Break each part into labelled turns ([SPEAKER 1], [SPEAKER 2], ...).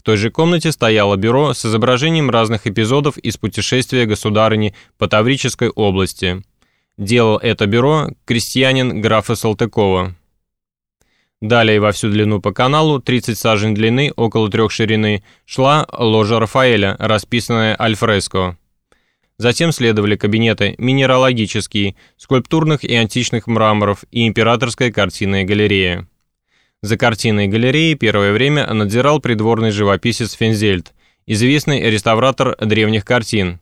[SPEAKER 1] В той же комнате стояло бюро с изображением разных эпизодов из путешествия государыни по Таврической области. Делал это бюро крестьянин графа Салтыкова. Далее во всю длину по каналу, 30 сажен длины, около трех ширины, шла ложа Рафаэля, расписанная альфреско. Затем следовали кабинеты минералогические, скульптурных и античных мраморов и императорская картинная галерея. За картиной галереей первое время надзирал придворный живописец Фензельд, известный реставратор древних картин.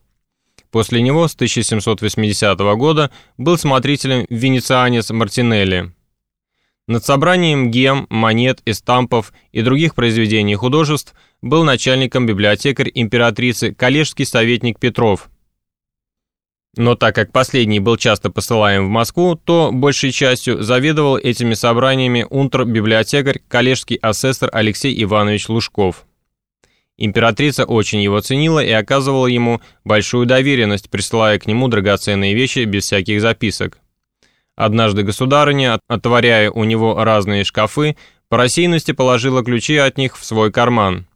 [SPEAKER 1] После него с 1780 года был смотрителем венецианец Мартинелли. Над собранием гем, монет, эстампов и других произведений художеств был начальником библиотекарь императрицы коллежский советник Петров. Но так как последний был часто посылаем в Москву, то большей частью заведовал этими собраниями унтер-библиотекарь коллежский асессор Алексей Иванович Лужков. Императрица очень его ценила и оказывала ему большую доверенность, присылая к нему драгоценные вещи без всяких записок. Однажды государыня, отворяя у него разные шкафы, по рассеянности положила ключи от них в свой карман.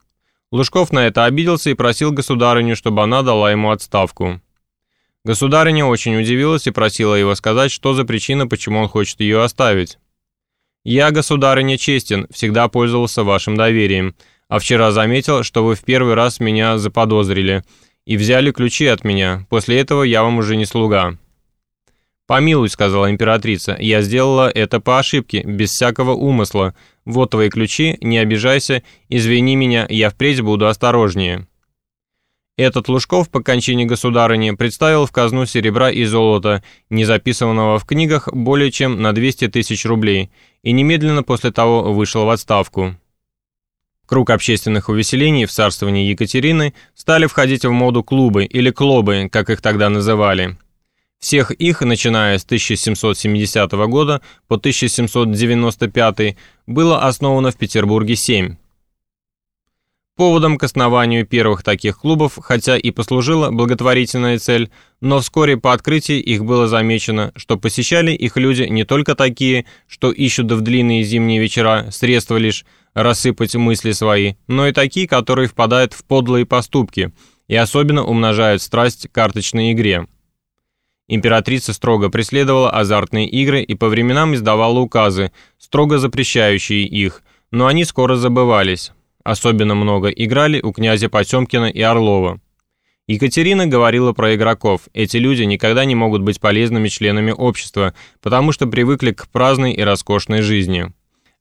[SPEAKER 1] Лужков на это обиделся и просил государыню, чтобы она дала ему отставку. Государыня очень удивилась и просила его сказать, что за причина, почему он хочет ее оставить. «Я, государыня, честен, всегда пользовался вашим доверием, а вчера заметил, что вы в первый раз меня заподозрили и взяли ключи от меня, после этого я вам уже не слуга». «Помилуй», — сказала императрица, — «я сделала это по ошибке, без всякого умысла. Вот твои ключи, не обижайся, извини меня, я впредь буду осторожнее». Этот Лужков по кончине государыни представил в казну серебра и золота, не записанного в книгах, более чем на 200 тысяч рублей, и немедленно после того вышел в отставку. круг общественных увеселений в царствовании Екатерины стали входить в моду клубы или клубы, как их тогда называли. Всех их, начиная с 1770 года по 1795, было основано в Петербурге семь. Поводом к основанию первых таких клубов, хотя и послужила благотворительная цель, но вскоре по открытии их было замечено, что посещали их люди не только такие, что ищут в длинные зимние вечера средства лишь рассыпать мысли свои, но и такие, которые впадают в подлые поступки и особенно умножают страсть к карточной игре. Императрица строго преследовала азартные игры и по временам издавала указы, строго запрещающие их, но они скоро забывались. Особенно много играли у князя Потемкина и Орлова. Екатерина говорила про игроков. Эти люди никогда не могут быть полезными членами общества, потому что привыкли к праздной и роскошной жизни.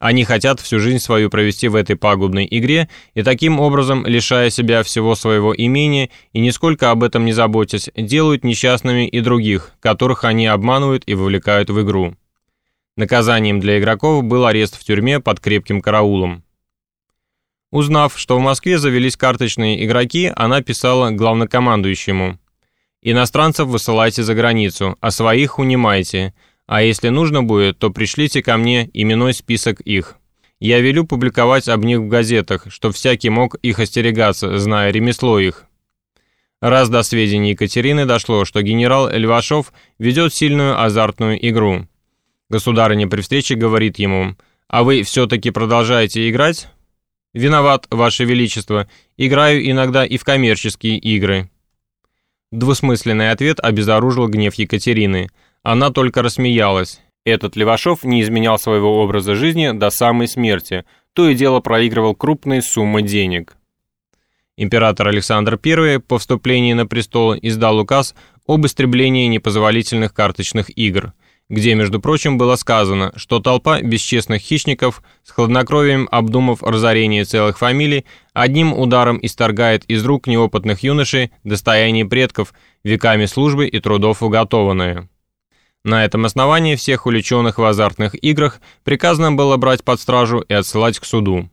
[SPEAKER 1] Они хотят всю жизнь свою провести в этой пагубной игре и таким образом, лишая себя всего своего имения и нисколько об этом не заботясь, делают несчастными и других, которых они обманывают и вовлекают в игру. Наказанием для игроков был арест в тюрьме под крепким караулом. Узнав, что в Москве завелись карточные игроки, она писала главнокомандующему. «Иностранцев высылайте за границу, а своих унимайте. А если нужно будет, то пришлите ко мне именной список их. Я велю публиковать об них в газетах, чтоб всякий мог их остерегаться, зная ремесло их. Раз до сведений Екатерины дошло, что генерал Львашов ведет сильную азартную игру. Государыня при встрече говорит ему, «А вы все-таки продолжаете играть?» «Виноват, Ваше Величество, играю иногда и в коммерческие игры». Двусмысленный ответ обезоружил гнев Екатерины – она только рассмеялась. Этот Левашов не изменял своего образа жизни до самой смерти, то и дело проигрывал крупные суммы денег. Император Александр I по вступлении на престол издал указ об истреблении непозволительных карточных игр, где, между прочим, было сказано, что толпа бесчестных хищников с хладнокровием обдумав разорение целых фамилий, одним ударом исторгает из рук неопытных юношей достояние предков, веками службы и трудов уготованное. На этом основании всех увлеченных в азартных играх приказано было брать под стражу и отсылать к суду.